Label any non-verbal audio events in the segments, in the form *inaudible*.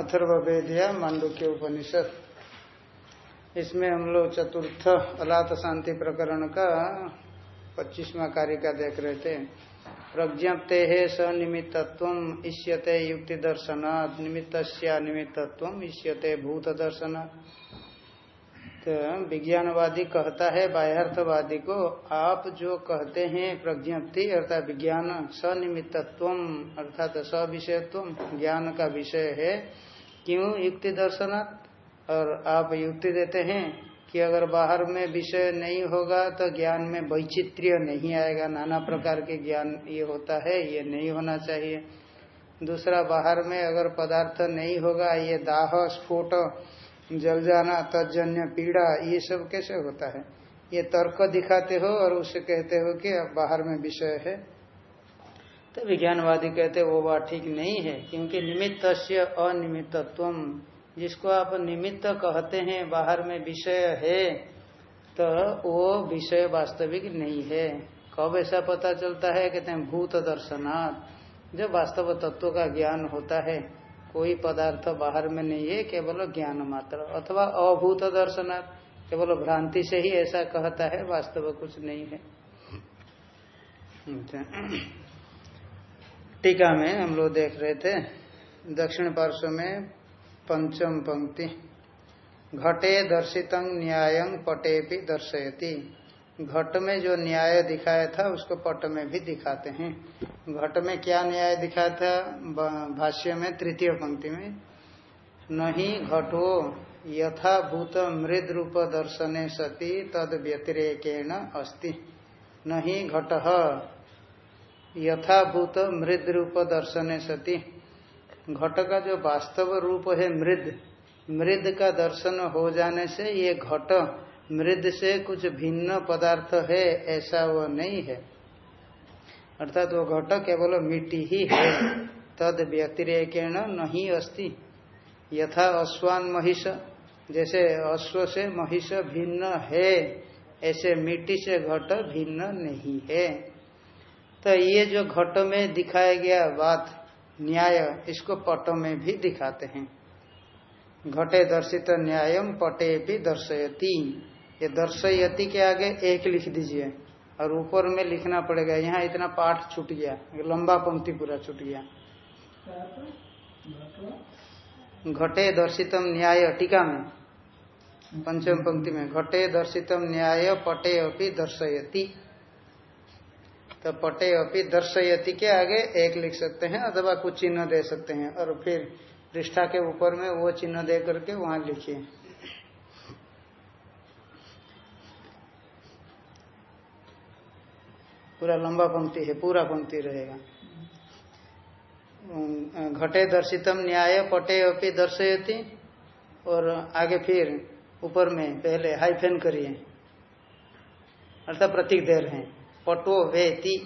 अथर्वेदिया मांडुक्य उपनिषद। इसमें हम लोग चतुर्थ अलात शांति प्रकरण का पच्चीसवा कार्य का देख रहे थे। प्रज्ञप्ते है सनिमित्तत्व इष्यते युक्ति दर्शन निमित्त निमित्तत्व इष्यते भूत दर्शन तो विज्ञानवादी कहता है, बाह्यार्थवादी को, आप जो कहते हैं प्रज्ञप्ति अर्थात विज्ञान, सनिमित्तत्व अर्थात सविषयत्व, ज्ञान का विषय है। क्यों युक्ति दर्शनात्? और आप युक्ति देते हैं कि अगर बाहर में विषय नहीं होगा तो ज्ञान में वैचित्र्य नहीं आएगा। नाना प्रकार के ज्ञान ये होता है, ये नहीं होना चाहिए। दूसरा, बाहर में अगर पदार्थ नहीं होगा, ये दाह, स्फोट जल जाना तजन्य, पीड़ा, ये सब कैसे होता है? ये तर्क दिखाते हो और उसे कहते हो कि अब बाहर में विषय है। तो विज्ञानवादी कहते, वो बात ठीक नहीं है, क्योंकि निमित्त से अनिमित्तत्व। जिसको आप निमित्त कहते हैं, बाहर में विषय है तो वो विषय वास्तविक नहीं है। कब ऐसा पता चलता है? कहते हैं, भूत दर्शनाथ जब वास्तव तत्व का ज्ञान होता है, कोई पदार्थ बाहर में नहीं है, केवल ज्ञान मात्र, अथवा अभूत दर्शनार्थ केवल भ्रांति से ही ऐसा कहता है, वास्तव कुछ नहीं है। टीका में हम लोग देख रहे थे, दक्षिण पार्श्व में पंचम पंक्ति, घटे दर्शित न्याय पटे भी दर्शयती। घट में जो न्याय दिखाया था, उसको पट में भी दिखाते हैं। घट में क्या न्याय दिखाया था? भाष्य में, तृतीय पंक्ति में, नहीं घटो यथाभूत मृद रूप दर्शने सती, तद व्यतिरेकेण अस्ति। नहीं घट यथाभूत मृद रूप दर्शने सती। घट का जो वास्तव रूप है मृद मृद का दर्शन हो जाने से ये घट, मृद से कुछ भिन्न पदार्थ है, ऐसा वो नहीं है। अर्थात वो घट केवल मिट्टी ही है, तद व्यतिरेकेण नहीं अस्ति। यथा अश्वान महिष, जैसे अश्व से महिष भिन्न है, ऐसे मिट्टी से घट भिन्न नहीं है। तो ये जो घट में दिखाया गया बात न्याय, इसको पट में भी दिखाते हैं। घटे दर्शित न्यायम, पटे भी दर्शयती। ये दर्शयति के आगे एक लिख दीजिए, और ऊपर में लिखना पड़ेगा, यहाँ इतना पाठ छूट गया, लंबा पंक्ति पूरा छूट गया। घटे दर्शितम न्याय, टीका में, पंचम पंक्ति में, घटे दर्शितम न्याय, पटे अपनी दर्शयति। तो पटे अपनी दर्शयति के आगे एक लिख सकते हैं, अथवा कुछ चिन्ह दे सकते हैं। और फिर पृष्ठा के ऊपर में वो चिन्ह दे करके वहाँ लिखिए। पूरा लंबा पंक्ति है, पूरा पंक्ति रहेगा। घटे दर्शितम न्याय, पटे अपनी दर्शयती। और आगे फिर ऊपर में, पहले हाइफेन करिए। अर्थात प्रतीक दे रहे हैं। पटो वेती।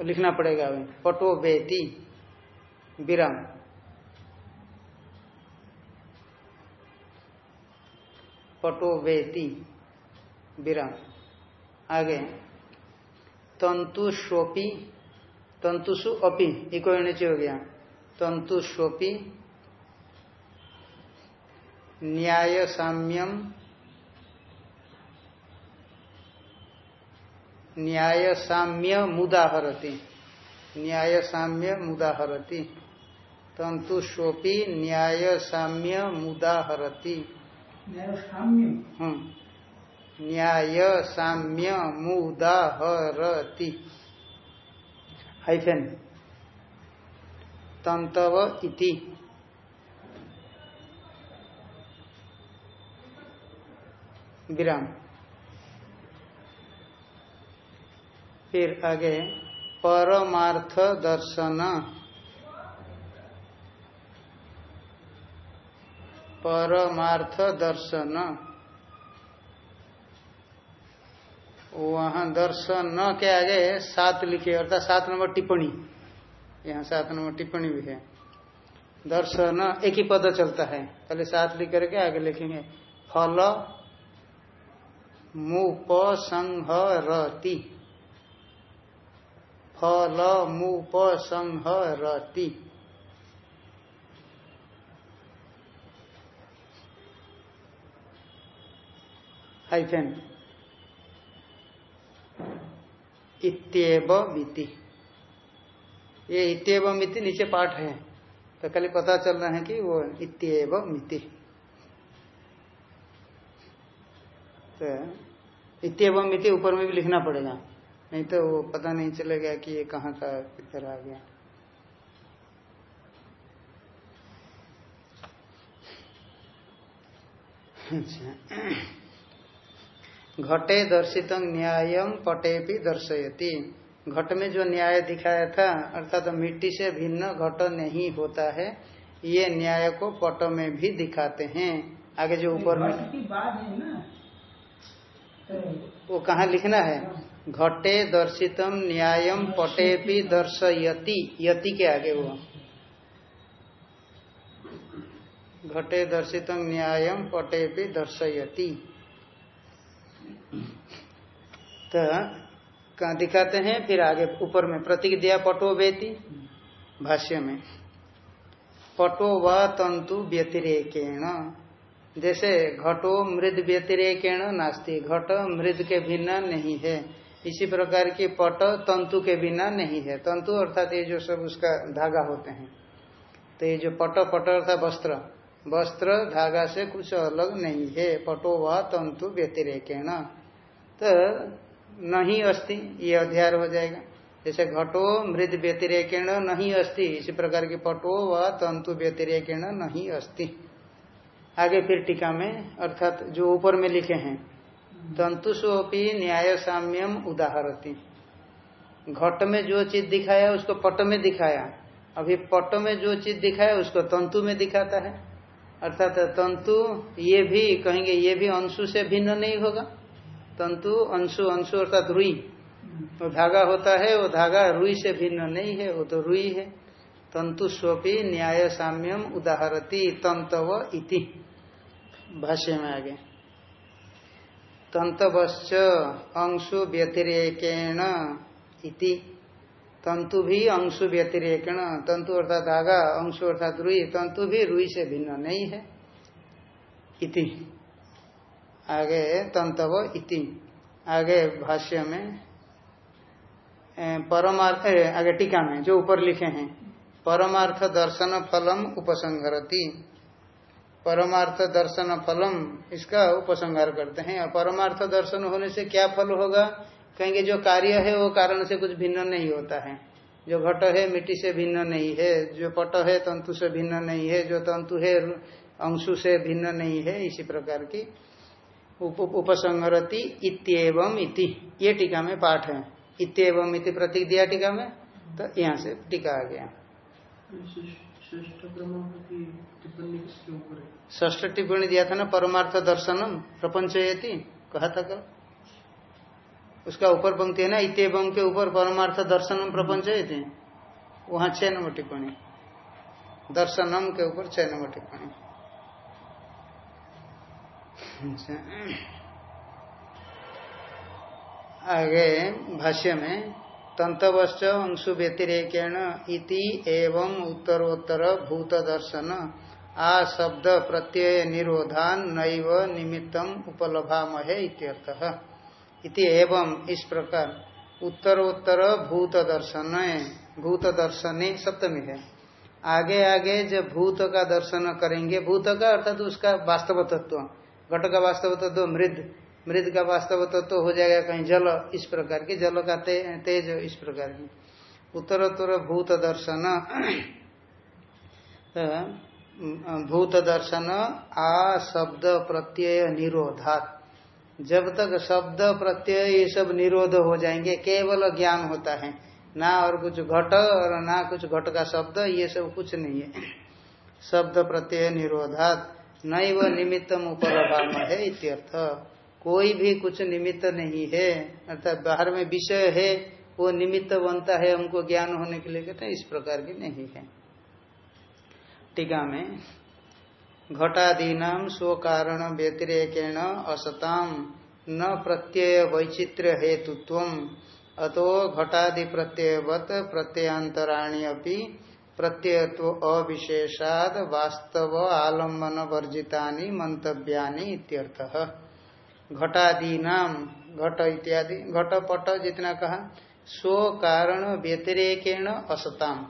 लिखना पड़ेगा पटो वेती। विराम। पटो वेती। विराम। आगे। तंतुष्वपी। तंतुषु अपी। इको नीचे हो गया। तंतुष्वपी। न्याय साम्यम न्याय साम्य मुदाहरती। न्याय साम्य मुदाहरती। न्याय साम्य मुदाहरती। न्याय साम्य हम्म न्याय साम्य मुदाहरति। हाइफेन तंतव इति। विराम। फिर आगे, परमार्थ दर्शन। परमार्थ दर्शन। वहाँ दर्शन के आगे सात लिखे, अर्थात सात नंबर टिप्पणी। यहाँ सात नंबर टिप्पणी भी है। दर्शन एक ही पद चलता है। पहले सात लिख करके आगे लिखेंगे। फल, मुपसंहरति। फल मुपसंहरति हाइफेन मिति। ये इतव मिति नीचे पाठ है। तो खाली पता चल रहा है कि वो इतव मिति। तो इतव मिति ऊपर में भी लिखना पड़ेगा। नहीं तो वो पता नहीं चलेगा कि ये कहाँ का किधर आ गया। अच्छा। घटे दर्शित न्याय पटे भी दर्शयती। घट में जो न्याय दिखाया था अर्थात तो मिट्टी से भिन्न घट नहीं होता है ये न्याय को पट में भी दिखाते हैं। आगे जो ऊपर में बात है ना। वो कहाँ लिखना है? घटे दर्शितम न्यायम पटे भी दर्शयति। यति के आगे वो घटे दर्शितम न्यायम पटे भी दर्शयति। तो कहा दिखाते हैं? फिर आगे ऊपर में प्रतीक दिया पटो बेती भाष्य में। पटो व तंतु व्यतिरेकेण। जैसे घटो मृद व्यतिरेकेण नास्ती। घट मृद के भिन्न नहीं है। इसी प्रकार की पट तंतु के बिना नहीं है। तंतु अर्थात ये जो सब उसका धागा होते हैं। तो ये जो पट पट अर्थात वस्त्र वस्त्र धागा से कुछ अलग नहीं है। पटो व तंतु व्यतिरेकेण। तो नहीं अस्ति, ये अध्याय हो जाएगा। जैसे घटो मृद व्यतिरेकेण नहीं अस्ति, इसी प्रकार की पटो व तंतु व्यतिरेकेण नहीं अस्ति। आगे फिर टीका में अर्थात जो ऊपर में लिखे हैं तंतुषोपी न्याय साम्यम उदाहरती। घट में जो चीज़ दिखाया, उसको पट में दिखाया। अभी पट में जो चीज़ दिखाया, उसको तंतु में दिखाता है। अर्थात तंतु ये भी कहेंगे, ये भी अंशु से भिन्न नहीं होगा। तंतु अंशु अंशु अर्थात रुई। वो धागा होता है, वो धागा रुई से भिन्न नहीं है, वो तो रुई है। तंतु स्वपी न्याय साम्यम उदाहरती तंतव इति। भाष्य में आगे। तंतवश्च अंशु व्यतिरेकेण इति। तंतु भी अंशु व्यतिरेकेण तंतु अर्थात धागा, अंशु अर्थात रुई तंतु भी रुई से भिन्न नहीं है। इति। आगे तंतव इति। आगे भाष्य में परमार्थ आगे टीका में जो ऊपर लिखे हैं, परमार्थ दर्शन फलम उपसंहरती। परमार्थ दर्शन फलम इसका उपसंहार करते हैं। और परमार्थ दर्शन होने से क्या फल होगा? कहेंगे जो कार्य है वो कारण से कुछ भिन्न नहीं होता है। जो घट है मिट्टी से भिन्न नहीं है। जो पट है तंतु से भिन्न नहीं है। जो तंतु है अंशु से भिन्न नहीं है। इसी प्रकार की उप, उपसंहरती इत्येवम इति। ये टीका में पाठ है। इत्येवम इति प्रतीक दिया टीका में? तो यहाँ से टीका आ गया। ष्ठ टिप्पणी दिया था ना, परमार्थ दर्शनम, प्रपंचयति, कहा था कल उसका ऊपर पंक्ति है ना इतम के ऊपर परमार्थ दर्शनम, प्रपंचयति। वहाँ छह नंबर टिप्पणी। दर्शनम के ऊपर छह नंबर टिप्पणी। आगे भाष्य में तंतवश्च अंशु व्यतिरेकेण इति एवं उत्तरोत्तर भूत दर्शन आ शब्द प्रत्यय निरोधान नैव निमित्तम उपलभामहे इत्यर्थः। इति एवं इस प्रकार उत्तरोत्तर भूत दर्शन भूत दर्शने सप्तमी है। आगे आगे जब भूत का दर्शन करेंगे, भूत का अर्थात उसका वास्तव तत्व घट का वास्तव तत्व मृद। मृद का वास्तव तत्व तो हो जाएगा कहीं जल इस प्रकार की जल का ते, तेज इस प्रकार की। उत्तरोत्तर भूत दर्शन। भूत दर्शन आ शब्द प्रत्यय निरोधात। जब तक शब्द प्रत्यय ये सब निरोध हो जाएँगे केवल ज्ञान होता है। ना और कुछ घट और ना कुछ घट का शब्द ये सब कुछ नहीं है। शब्द प्रत्यय निरोधात। नैव निमित्तम उपलभाम है इत्यर्थ। कोई भी कुछ निमित्त नहीं है। अर्थात बाहर में विषय है, वो निमित्त बनता है हमको ज्ञान होने के लिए, कहते हैं इस प्रकार की नहीं है। टीका में, घटादीना स्व कारण व्यतिरेकेण असताम न प्रत्यय वैचित्र्य हेतुत्व, अतो घटादि प्रत्ययवत प्रत्ययांतराणी अपनी प्रत्ययत्व अविशेषाद वास्तव आलंबन वर्जिता मंतव्या इत्यर्थः। घटादि नाम घट इत्यादि घट पट जितना कहा स्व कारण व्यतिरेकेण असताम।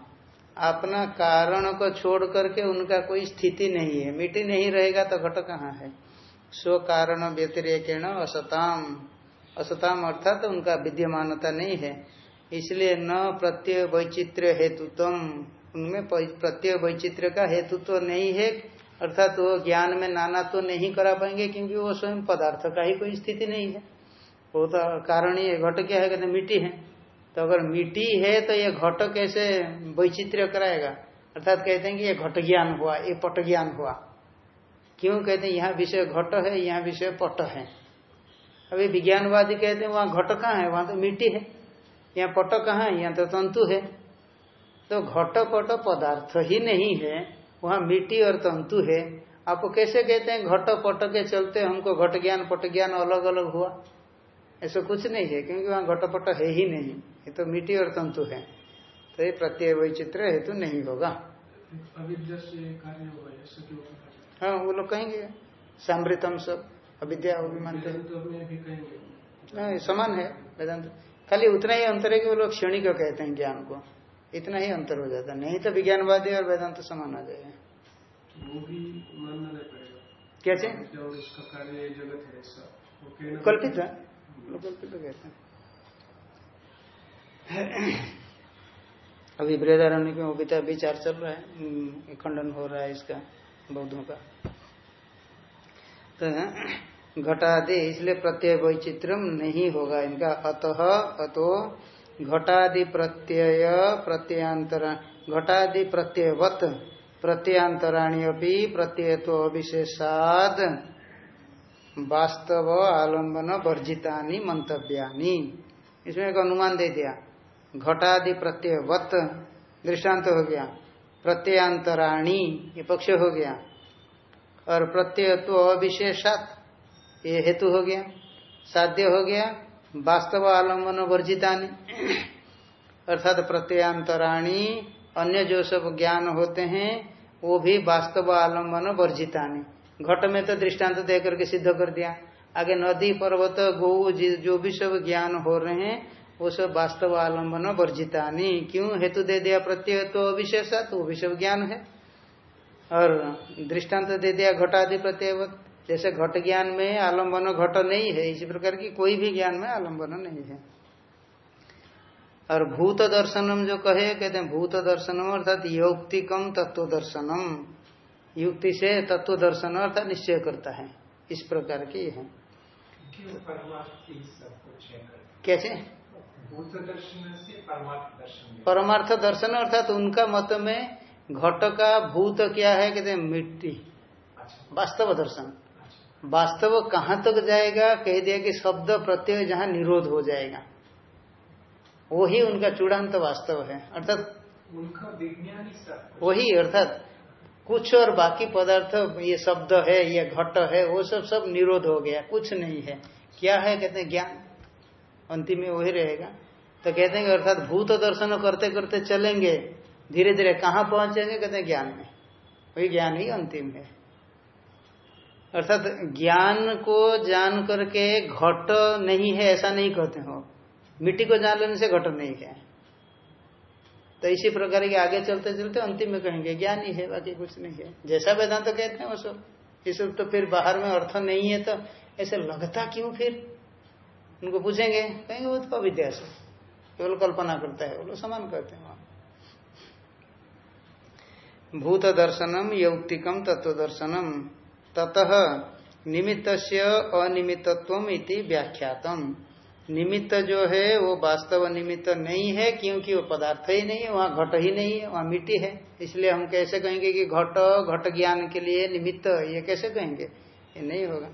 अपना कारण को छोड़ करके उनका कोई स्थिति नहीं है मिट्टी नहीं रहेगा तो घट कहाँ है? स्व कारण व्यतिरेकेण असताम। असताम अर्थात तो उनका विद्यमानता नहीं है। इसलिए न प्रत्यय वैचित्र हेतुत्म उनमें प्रत्यय वैचित्र का हेतुत्व तो नहीं है। अर्थात वो ज्ञान में नाना तो नहीं करा पाएँगे क्योंकि वो स्वयं पदार्थ का ही कोई स्थिति नहीं है। वो तो कारण ही घट क्या है, कहते मिट्टी है। तो अगर मिट्टी है तो ये घट कैसे वैचित्र कराएगा? अर्थात कहते हैं कि ये घट ज्ञान हुआ, ये पट ज्ञान हुआ। क्यों कहते हैं, यहाँ विषय घट है, यहाँ विषय पट है। अभी विज्ञानवादी कहते हैं, वहाँ घट कहाँ है? वहाँ तो मिट्टी है। यहाँ पट कहाँ है? यहाँ तो तंतु है। तो घट पट पदार्थ ही नहीं है। वहाँ मिट्टी और तंतु है। आप कैसे कहते हैं घट पट के चलते हमको घट ज्ञान पट ज्ञान अलग अलग हुआ। ऐसा कुछ नहीं है क्योंकि वहाँ घटपट है ही नहीं। ये तो मिट्टी और तंतु है। तो ये प्रत्यय वैचित्र हेतु नहीं होगा। हाँ वो लोग कहेंगे सामृतम सब अविद्या वो भी मानते हैं। हाँ समान है वेदांत। खाली उतना ही अंतर है कि वो लोग क्षणिक कहते हैं ज्ञान को। इतना ही अंतर हो जाता है। नहीं तो विज्ञानवादी और वेदांत तो समान आ जाएगा। कैसे? कल्पित है। कल्पित कहते हैं अभी बृहदारण्य में भी विचार चल रहा है। खंडन हो रहा है इसका बौद्धों का। तो घटादि इसलिए प्रत्यय वैचित्रम नहीं होगा इनका। अतः अतो घटादि प्रत्यय प्रत्ययांतरा घटादि प्रत्ययवत प्रत्ययांतराणी अभी प्रत्यय तो अविशेषाद वास्तव आलंबन वर्जितानी मंतव्यानी इसमें एक अनुमान दे दिया। घटादि प्रत्ययवत दृष्टांत हो गया। प्रत्ययांतराणी ये पक्ष हो गया। और प्रत्यय तो अविशेषात ये हेतु हो गया। साध्य हो गया। वास्तव आलंबन वर्जितानी। अर्थात प्रत्ययांतराणी, अन्य जो सब ज्ञान होते हैं, वो भी वास्तव आलंबन वर्जितानी। घट में तो दृष्टांत दे करके सिद्ध कर दिया। आगे नदी, पर्वत, गौ, जो भी सब ज्ञान हो रहे हैं, वो सब वास्तव आलंबन वर्जितानी। क्यों? हेतु दे दिया प्रत्यय तो अविशेषा तो वो भी सब ज्ञान है। और दृष्टांत दे दिया घटादि प्रत्यय जैसे घट ज्ञान में आलंबन घट नहीं है इसी प्रकार की कोई भी ज्ञान में आलंबन नहीं है। और भूत दर्शनम जो कहे कहते हैं भूत दर्शनम अर्थात यौक्तिकम तत्व दर्शनम। युक्ति से तत्व दर्शन अर्थात निश्चय करता है। इस प्रकार की है। कैसे? परमार्थ दर्शन अर्थात उनका मत में घट का भूत क्या है कहते हैं मिट्टी। अच्छा। वास्तव दर्शन। वास्तव कहाँ तक जाएगा? कह दिया कि शब्द प्रत्यय जहाँ निरोध हो जाएगा। वही उनका चूड़ांत वास्तव है। अर्थात वही अर्थात कुछ और बाकी पदार्थ ये शब्द है ये घट है वो सब सब निरोध हो गया। कुछ नहीं है। क्या है? कहते हैं ज्ञान। अंतिम में वही रहेगा। तो कहते हैं अर्थात भूत दर्शन करते करते चलेंगे धीरे धीरे कहाँ पहुँचेंगे? कहते हैं ज्ञान में। वही ज्ञान ही अंतिम है। अर्थात ज्ञान को जान करके घट नहीं है, ऐसा नहीं कहते हो मिट्टी को जान लेने से घट नहीं है। तो इसी प्रकार के आगे चलते चलते अंतिम में कहेंगे, ज्ञान ही है, बाकी कुछ नहीं है। जैसा वेदांत तो कहते हैं वो सब। सब तो फिर बाहर में अर्थ नहीं है तो ऐसे लगता क्यों फिर? उनको पूछेंगे, कहेंगे, वो तो अविद्या से केवल कल्पना करता है, वो लोग समान कहते हैं भूत दर्शनम यौक्तिकम तत्व दर्शनम ततः निमित्त अनिमित्व इति व्याख्यातम। निमित्त जो है, वो वास्तव निमित्त नहीं है, क्योंकि वो पदार्थ ही नहीं है वहाँ घट ही नहीं है वहाँ मिट्टी है। इसलिए हम कैसे कहेंगे कि घट घट ज्ञान के लिए निमित्त, ये कैसे कहेंगे? ये नहीं होगा।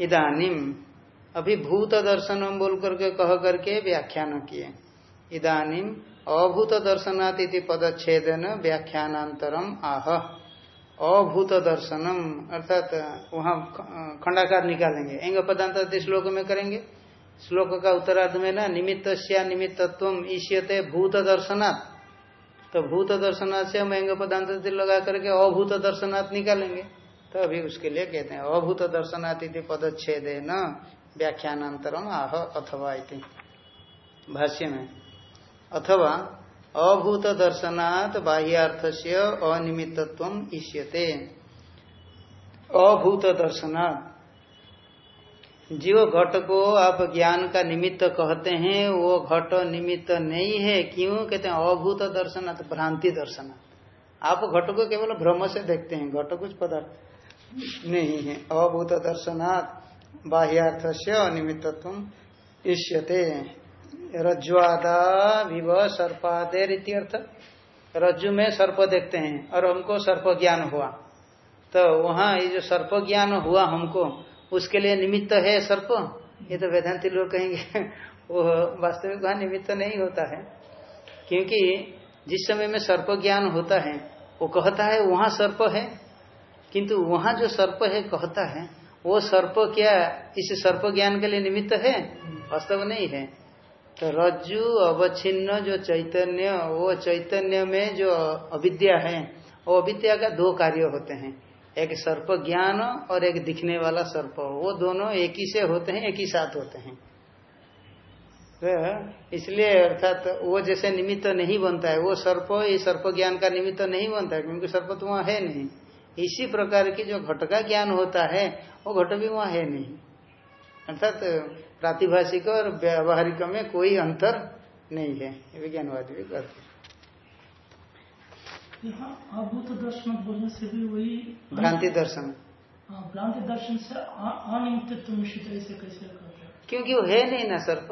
इदानिम अभी भूत दर्शन बोल करके, कह करके व्याख्यान किए। इदानिम अभूत दर्शनाति पदच्छेदन व्याख्यानांतरम आह। अभूत दर्शनम अर्थात, वहाँ खंडाकार निकालेंगे। एंग पदांत श्लोक में करेंगे। श्लोक का उत्तरार्ध में ना निमित्त निमित्तत्व ईष्यते भूत दर्शनात् तो भूत दर्शनाथ से हम एंग पदांत लगा करके अभूत दर्शनात् निकालेंगे। तो अभी उसके लिए कहते हैं अभूत दर्शनातिथि पदच्छेद न व्याख्यानांतरम आह अथवा भाष्य में, अथवा अभूत दर्शनात् बाह्यार्थ से अनिमित्व इष्यते। अभूत दर्शनात्। जो घट को आप ज्ञान का निमित्त कहते हैं, वो घट निमित्त नहीं है, क्यों? कहते हैं अभूत दर्शनात्, भ्रांति दर्शनात्। आप घट को केवल भ्रम से देखते हैं, घट कुछ पदार्थ नहीं है। अभूत दर्शनात् बाह्यार्थ से अनिमित्व इष्यते। रज्ज्वादा विव सर्पादेर इत्यर्थ रज्जु में सर्प देखते हैं, और हमको सर्प ज्ञान हुआ। तो वहाँ ये जो सर्प ज्ञान हुआ हमको, उसके लिए निमित्त है सर्प? ये तो वेदांति लोग कहेंगे, *laughs* वो वास्तविक वहाँ निमित्त नहीं होता है। क्योंकि जिस समय में सर्प ज्ञान होता है, वो कहता है वहाँ सर्प है। किंतु वहाँ जो सर्प है, कहता है, वो सर्प क्या इस सर्प ज्ञान के लिए निमित्त है? वास्तव नहीं है। तो रज्जु, अवच्छिन्न जो चैतन्य, वो चैतन्य में जो अविद्या है, वो अविद्या का दो कार्य होते हैं। एक सर्प ज्ञान और एक दिखने वाला सर्प। वो दोनों एक ही से होते हैं, एक ही साथ होते हैं। तो इसलिए अर्थात वो जैसे निमित्त तो नहीं बनता है, वो सर्प, ये सर्प ज्ञान का निमित्त तो नहीं बनता है, क्योंकि सर्प तो वहाँ है नहीं। इसी प्रकार की जो घट का ज्ञान होता है, वो घट भी वहाँ है नहीं। अर्थात प्रातिभाषिक और व्यावहारिक में कोई अंतर नहीं है। विज्ञानवादी भी कहते अभूत दर्शन बोलने से भी वही भ्रांति दर्शन। भ्रांति दर्शन से अनिमित्व निश्चित ऐसे कैसे करते हैं क्योंकि वो है नहीं ना सर्प।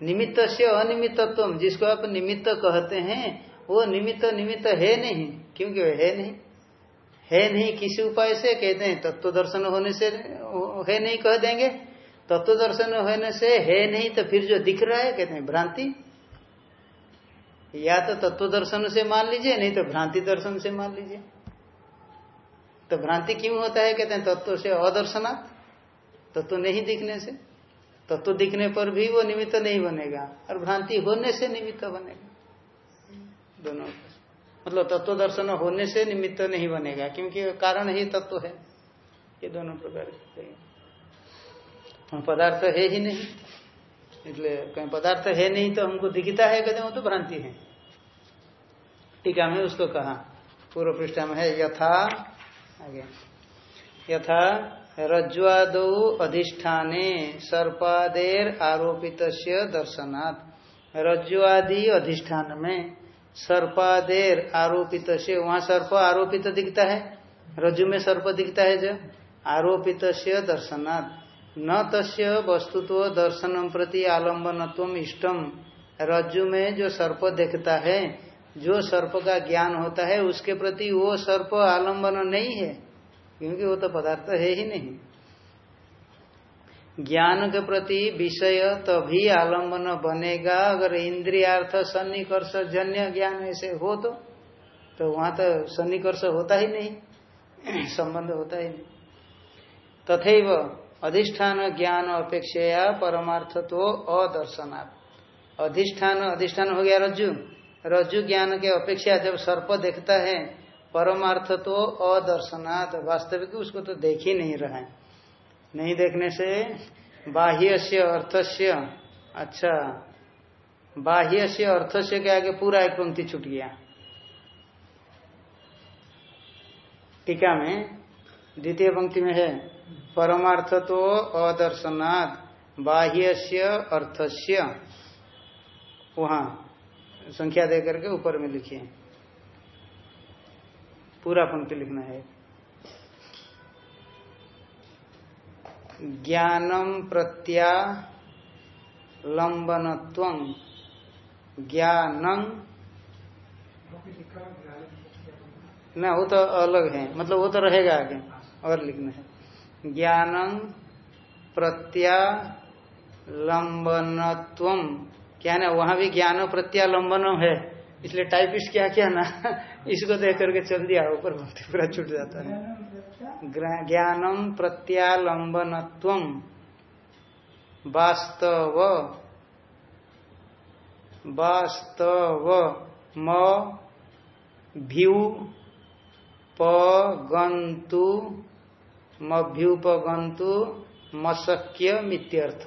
निमित्त से अनिमित्तत्व जिसको आप निमित्त कहते हैं वो निमित्त निमित्त है नहीं क्योंकि वो है नहीं। है नहीं किसी उपाय से, कहते हैं तत्व दर्शन होने से है नहीं कह देंगे। तत्व दर्शन होने से है नहीं तो फिर जो दिख रहा है, कहते हैं भ्रांति। या तो तत्व दर्शन से मान लीजिए, नहीं तो भ्रांति दर्शन से मान लीजिए। तो भ्रांति क्यों होता है, कहते हैं तत्व से अदर्शनात्। तत्व नहीं दिखने से। तत्व दिखने पर भी वो निमित्त नहीं बनेगा, और भ्रांति होने से निमित्त बनेगा। दोनों। मतलब तत्व दर्शन होने से निमित्त नहीं बनेगा, क्योंकि कारण ही तत्व है। ये दोनों प्रकार पदार्थ है ही नहीं, इसलिए कहीं पदार्थ है नहीं तो हमको दिखता है कहते वो तो भ्रांति है। टीका में उसको कहा। पूर्व पृष्ठ में है, यथा, आगे। यथा, रज्ज्वाद अधिष्ठाने, सर्पादेर आरोपित दर्शनात्। रज्जुआदि अधिष्ठान में सर्पादेर आरोपित से वहाँ सर्प आरोपित दिखता है? रज्जु में सर्प दिखता है जो? आरोपित दर्शनात्। न तस्य वस्तुत्व दर्शनम प्रति आलम्बनत्व इष्टम। रज्जु में जो सर्प देखता है, जो सर्प का ज्ञान होता है, उसके प्रति वो सर्प आलंबन नहीं है। क्योंकि वो तो पदार्थ है ही नहीं। ज्ञान के प्रति विषय तभी आलंबन बनेगा। अगर इंद्रियार्थ सन्निकर्ष जन्य ज्ञान ऐसे हो तो तो वहाँ तो सन्निकर्ष होता ही नहीं, संबंध होता ही नहीं। तथैव अधिष्ठान ज्ञान अपेक्षा परमार्थ तो अदर्शनात्। अधिष्ठान अधिष्ठान हो गया रज्जु। रज्जु ज्ञान के अपेक्षा जब सर्प देखता है परमार्थ तो अदर्शनात्। वास्तविक उसको तो देख ही नहीं रहा है। नहीं देखने से बाह्य से अर्थस्य। अच्छा बाह्य से अर्थस्य के आगे पूरा एक पंक्ति छूट गया। टीका में द्वितीय पंक्ति में है परमार्थ तो अदर्शनात् बाह्य से अर्थस्य। वहाँ संख्या देकर के ऊपर में लिखिए। पूरा पंक्ति लिखना है। ज्ञानम प्रत्यालंबनत्व ज्ञानम ना, वो तो अलग है। मतलब वो तो रहेगा आगे, और लिखना है। ज्ञानम प्रत्यालंबनत्व क्या ना, वहाँ भी ज्ञान प्रत्यालंबन है। इसलिए टाइपिस्ट क्या क्या ना, इसको देख करके चल दिया ऊपर पूरा छूट जाता है। ज्ञानम प्रत्यालंबनत्व। वास्तव वास्तव म पगंतु मभ्युपगंतु मशक्य मित्यर्थ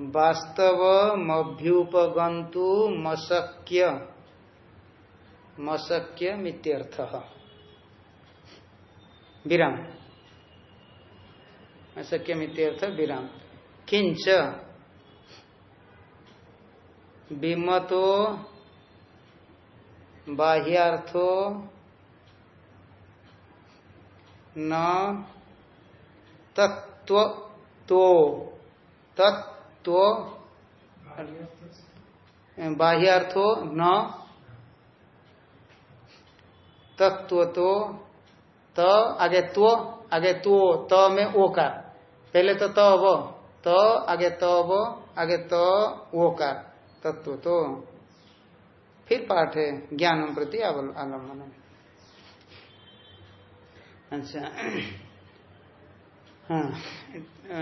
वास्तव मभ्युपगंतु मशक्य। मशक्य मित्यर्थ। विराम। अशक्य मित्यर्थ विराम। किंच विमतो बाह्यार्थो न तत्व तो तत्व बाह्यार्थो न तत्व तो त आगे तो आगे तो त में ओ का। पहले तो त वो त आगे त वो आगे त वो का तत्व तो फिर पाठ है ज्ञान प्रति आलंबन अच्छा। हाँ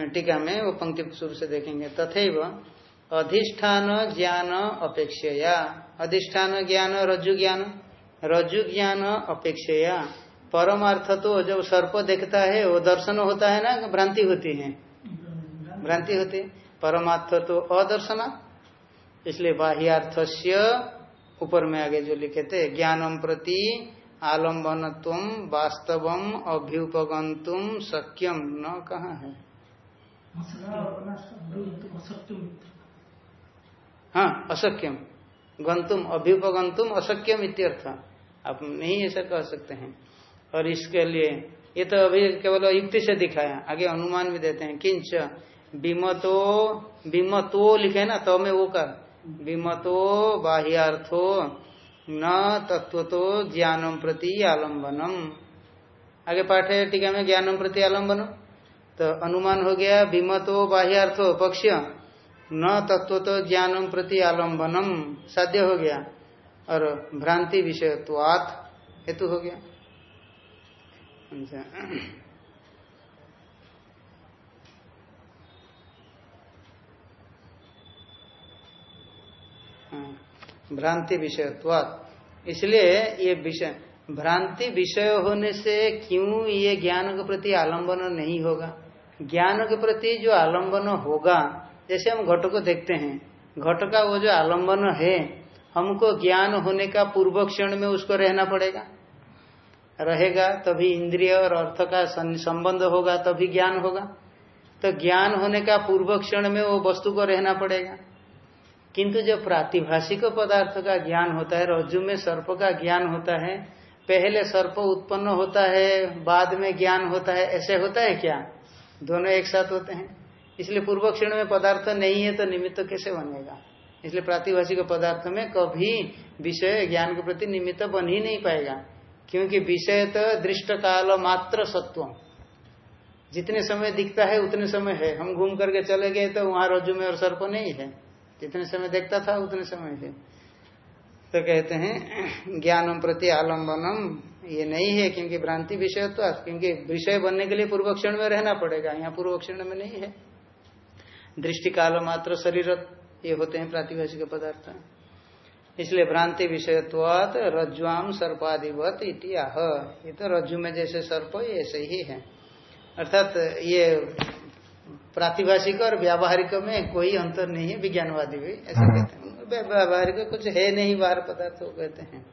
टीका में वो पंक्ति शुरू से देखेंगे। तथे अधिष्ठान ज्ञान अपेक्षया। अधिष्ठान ज्ञान, रज्जु ज्ञान। रज्जु ज्ञान अपेक्षया। परमार्थ तो जब सर्प देखता है, वो दर्शन होता है ना, भ्रांति होती है। भ्रांति होती है। परमार्थ तो अदर्शना। इसलिए बाह्यार्थ ऊपर में आगे जो लिखे थे, ज्ञानम प्रति आलंबन तुम वास्तव अभ्युपगंतुम सक्यम न, कहा है? हाँ असक्यम गंतुम अभ्युपगंतुम असक्यम इत्यर्थ। आप नहीं ऐसा कह सकते हैं। और इसके लिए, ये तो अभी केवल युक्ति से दिखाया। आगे अनुमान भी देते हैं। किंच, विमतो विमतो लिखे ना तो में वो कर। विमतो बाह्यार्थो न तत्व तो ज्ञानम प्रति आलम्बनम। आगे पाठ है टीका में ज्ञानम प्रति आलम्बनम तो अनुमान हो गया विमतो बाह्यार्थो पक्ष न तत्व तो ज्ञानम प्रति आलम्बनम साध्य हो गया। और भ्रांति विषयत्वात हेतु हो गया। अच्छा। *clears throat* हाँ, भ्रांति विषयत्वात। इसलिए ये विषय, भ्रांति विषय होने से क्यों ये ज्ञान के प्रति आलंबन नहीं होगा? ज्ञान के प्रति जो आलंबन होगा, जैसे हम घट को देखते हैं, घट का वो जो आलंबन है, हमको ज्ञान होने का पूर्व क्षण में उसको रहना पड़ेगा। रहेगा तभी इंद्रिय और अर्थ का संबंध होगा, तभी ज्ञान होगा। तो ज्ञान होने का पूर्व क्षण में वो वस्तु को रहना पड़ेगा। किंतु जब प्रातिभाषिक पदार्थ का ज्ञान होता है, रज्जु में सर्प का ज्ञान होता है, पहले सर्प उत्पन्न होता है, बाद में ज्ञान होता है, ऐसे होता है क्या? दोनों एक साथ होते हैं। इसलिए पूर्व क्षण में पदार्थ नहीं है तो निमित्त तो कैसे बनेगा? इसलिए प्रातिभाषिक पदार्थ में कभी विषय ज्ञान के प्रति निमित्त बन ही नहीं पाएगा, क्योंकि विषय तो दृष्ट काल मात्र सत्व। जितने समय दिखता है, उतने समय है। हम घूम करके चले गए तो वहाँ रज्जु में और सर्प नहीं है। जितने समय देखता था, उतने समय से तो कहते हैं, ज्ञानम प्रति आलम्बनम, ये नहीं है क्योंकि भ्रांति विषय तो क्योंकि विषय बनने के लिए पूर्व क्षण में रहना पड़ेगा, यहाँ पूर्व क्षण में नहीं है। दृष्टि काल मात्र शरीर ये होते हैं प्रातिभाषिक पदार्थ। इसलिए भ्रांति विषयत्वात रज्जुआम सर्पाधिवत इतिहाह ये तो रज्जु में जैसे सर्प, ऐसे ही है। अर्थात ये प्रातिभाषिक और व्यावहारिक में कोई अंतर नहीं है विज्ञानवादी भी ऐसे हाँ। कहते हैं। व्यावहारिक कुछ है नहीं बाहर पदार्थ कहते हैं।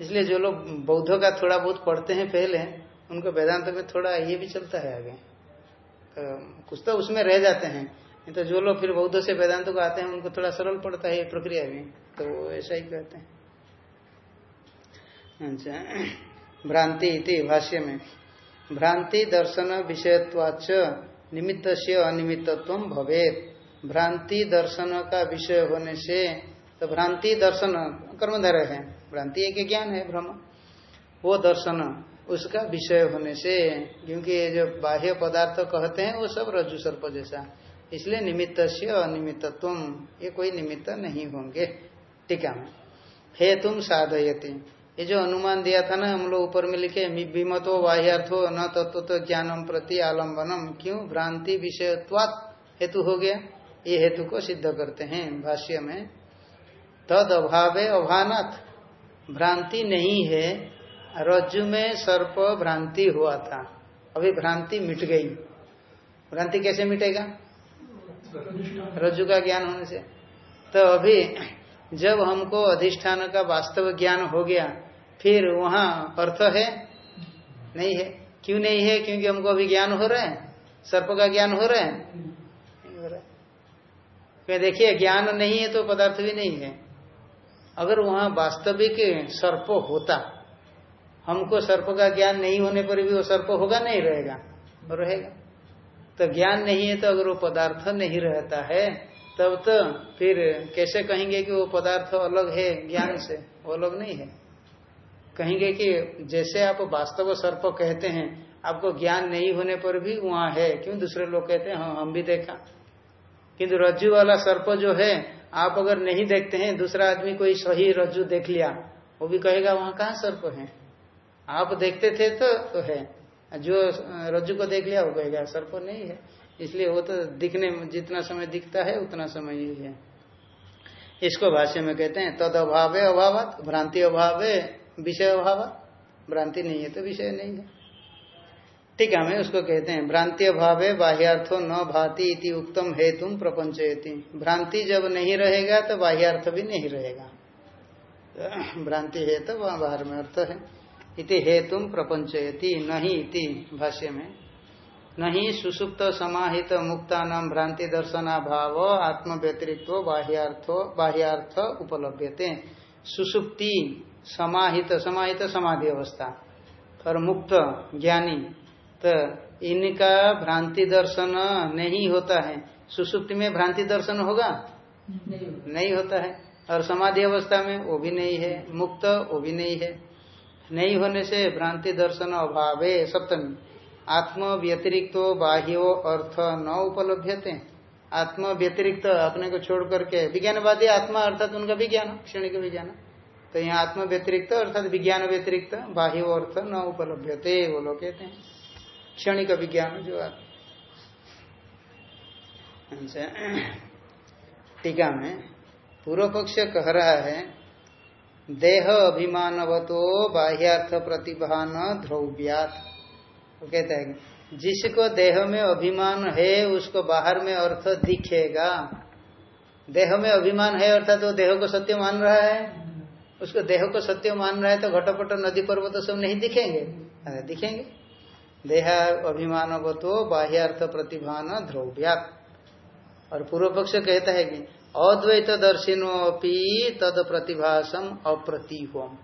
इसलिए जो लोग बौद्धों का थोड़ा बहुत पढ़ते हैं पहले उनको वेदांत में थोड़ा ये भी चलता है आगे। तो कुछ तो उसमें रह जाते हैं। नहीं तो जो लोग फिर बौद्ध से वेदांत को आते हैं उनको थोड़ा सरल पड़ता है ये प्रक्रिया भी। तो वो ऐसा ही कहते हैं। अच्छा। भ्रांति इति भाष्य में। भ्रांति दर्शन विषयत्वाच निमित्त से अनिमित्व भवे भ्रांति दर्शन का विषय होने से तो भ्रांति दर्शन कर्मधर है। भ्रांति एक ज्ञान है भ्रम वो दर्शन, उसका विषय होने से, क्योंकि ये जो बाह्य पदार्थ कहते हैं, वो सब रज्जु सर्प जैसा। इसलिए निमित्त से अनिमित्व ये कोई निमित्त नहीं होंगे। टीका में हे। तुम साधयती। ये जो अनुमान दिया था ना, हम लोग ऊपर में लिखे विमतो बाह्यार्थो न तत्व तो ज्ञानम प्रति आलम्बनम। क्यों? भ्रांति विषयत्वात हेतु हो गया। ये हेतु को सिद्ध करते हैं भाष्य में। तद अभावे अभानाथ भ्रांति नहीं है। रज्जु में सर्प भ्रांति हुआ था। अभी भ्रांति मिट गई। भ्रांति कैसे मिटेगा? रज्जु का ज्ञान होने से। तो अभी जब हमको अधिष्ठान का वास्तव ज्ञान हो गया फिर वहाँ अर्थ है? नहीं है। क्यों नहीं है? क्योंकि हमको अभी ज्ञान हो रहा है। सर्प का ज्ञान हो रहा है? देखिए, ज्ञान नहीं है तो पदार्थ भी नहीं है। अगर वहाँ वास्तविक सर्प होता, हमको सर्प का ज्ञान नहीं होने पर भी वो सर्प होगा नहीं रहेगा? रहेगा। तो ज्ञान नहीं है तो अगर वो पदार्थ नहीं रहता है, तब तो फिर कैसे कहेंगे कि वो पदार्थ अलग है ज्ञान से? वो अलग नहीं है। कहेंगे कि जैसे आप वास्तव सर्प कहते हैं आपको ज्ञान नहीं होने पर भी वहाँ है। क्यों दूसरे लोग कहते हैं हाँ हम भी देखा। किंतु रज्जु वाला सर्प जो है आप अगर नहीं देखते हैं दूसरा आदमी कोई सही रज्जु देख लिया वो भी कहेगा वहाँ कहा सर्प है? आप देखते थे तो, तो है। जो रज्जु को देख लिया वो कहेगा सर्प नहीं है। इसलिए वो तो दिखने जितना समय दिखता है उतना समय ही है। इसको भाष्य में कहते हैं तद अभाव अभाव भ्रांति अभाव विषय अभाव, भ्रांति नहीं है तो विषय नहीं है। ठीक है, हमें उसको कहते हैं, भ्रांति अभावे बाह्यार्थो न भाति इति उत्तम हेतु प्रपंचयति। भ्रांति जब नहीं रहेगा तो बाह्यार्थ भी नहीं रहेगा। तो *clears throat* भ्रांति है तो वहाँ बाहर में अर्थ है। इति हेतु प्रपंचयति नहीं इति भाष्य में। नहीं सुसुप्त, समाहित मुक्ता नाम भ्रांति दर्शनाभाव आत्म व्यतिरिक्त बाह्यार्थो, बाह्यार्थ उपलब्धते सुसुप्ति समाहित समाहित समाधि अवस्था। और मुक्त ज्ञानी। तो इनका भ्रांति दर्शन नहीं होता है। सुसुप्ति में भ्रांति दर्शन होगा? नहीं, नहीं होता है। और समाधि अवस्था में वो भी नहीं है। मुक्त वो भी नहीं है। नहीं होने से भ्रांति दर्शन अभाव सप्तमी। आत्म व्यतिरिक्त बाह्यो अर्थ न उपलब्ध थे आत्म व्यतिरिक्त अपने को छोड़ करके विज्ञानवादी आत्मा अर्थात उनका विज्ञान क्षणिक विज्ञान तो यहाँ आत्म व्यतिरिक्त अर्थात विज्ञान व्यतिरिक्त, बाह्य अर्थ न उपलब्ध वो लोग कहते हैं। क्षणिक विज्ञान जो टीका में पूर्व पक्ष कह रहा है, देह अभिमानवतो बाह्यार्थ प्रतिभान ध्रुव्यात वो कहता है, जिसको देह में अभिमान है, उसको बाहर में अर्थ दिखेगा। देह में अभिमान है, अर्थात वो देह को सत्य मान रहा है। उसको देह को सत्य मान रहा है तो घटपट नदी पर्वत सब नहीं दिखेंगे। दिखेंगे। देहा अभिमान तो बाह्यार्थ प्रतिभान ध्रुव्यात और पूर्व पक्ष कहता है कि अद्वैत दर्शिनो अपनी तद प्रतिभासम अप्रतिहोम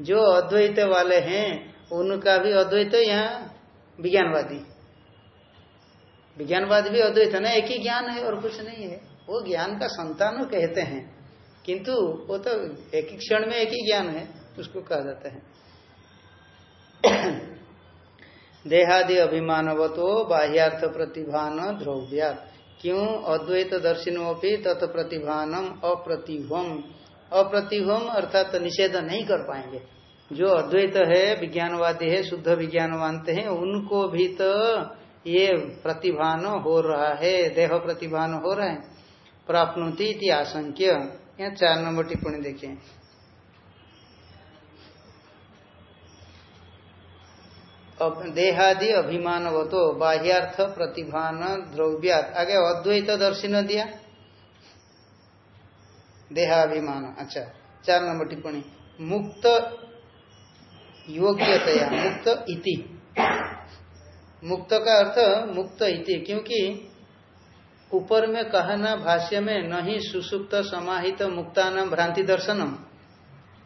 जो अद्वैत वाले हैं, उनका भी अद्वैत यहाँ विज्ञानवादी? विज्ञानवाद भी अद्वैत है ना? एक ही ज्ञान है और कुछ नहीं है। वो ज्ञान का संतान कहते हैं। किंतु वो तो एक ही क्षण में एक ही ज्ञान है, उसको कहा जाता है। *coughs* देहादि अभिमानवतो बाह्यार्थ प्रतिभान ध्रुव्या क्यों? अद्वैत दर्शिनोपी तत्प्रतिभानम अप्रतिभम। अप्रतिभम अर्थात निषेध नहीं कर पाएँगे। जो अद्वैत है, विज्ञानवादी है, शुद्ध विज्ञान मानते हैं, उनको भी तो ये प्रतिभान हो रहा है, देह प्रतिभान हो रहा है। प्राप्नुति आशंक्य। यहाँ चार नंबर टिप्पणी देखिए। देहादि अभिमान वो तो बाह्यार्थ प्रतिभान द्रव्यात। आगे अद्वैत दर्शन दिया। देहाभिमान अच्छा चार नंबर टिप्पणी। मुक्त योग्यतया, मुक्त इति। मुक्त का अर्थ मुक्त इति, क्योंकि ऊपर में कहना भाष्य में नहीं सुसुप्त, समाहित मुक्ता नाम भ्रांति दर्शनम।